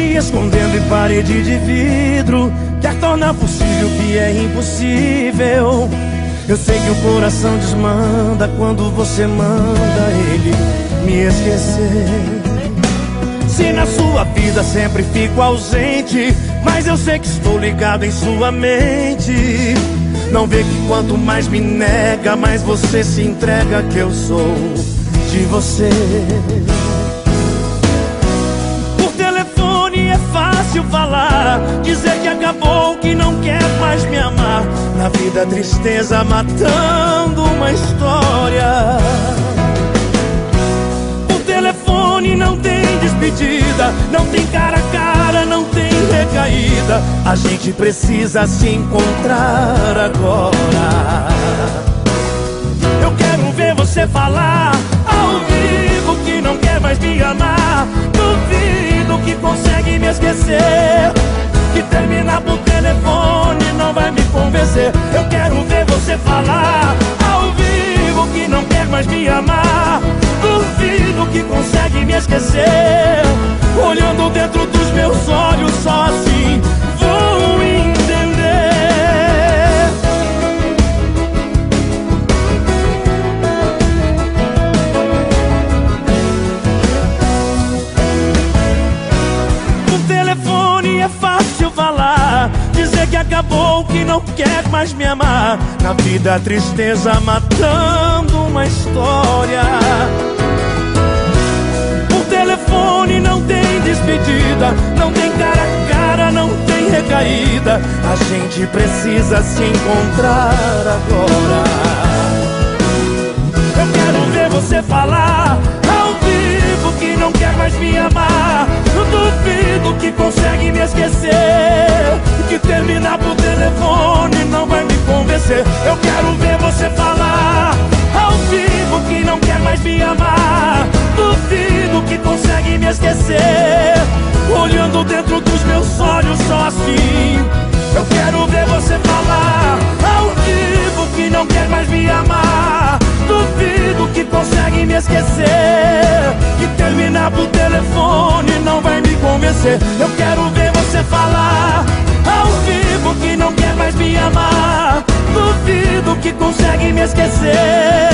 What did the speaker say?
escondendo em parede de vidro Quer tornar possível o que é impossível. Eu sei que o coração desmanda Quando você manda ele me esquecer. Se na sua vida sempre fico ausente Mas eu sei que estou ligado em sua mente. Não vê que quanto mais me nega Mais você se entrega que eu sou de você acabou, que não quer mais me amar. Na vida, tristeza matando uma história. O telefone não tem despedida, não tem cara a cara, não tem recaída. A gente precisa se encontrar agora. Eu quero ver você falar me amar. Duvido que consegue me esquecer é fácil falar Dizer que acabou, que não quer mais me amar. Na vida a tristeza matando uma história. O telefone não tem despedida Não tem cara a cara, não tem recaída. A gente precisa se encontrar agora. Eu quero ver você falar duvido que consegue me esquecer. Que terminar por telefone não vai me convencer. Eu quero ver você falar ao vivo que não quer mais me amar convencer Eu quero ver você falar ao vivo que não quer mais me amar. Duvido que consegue me esquecer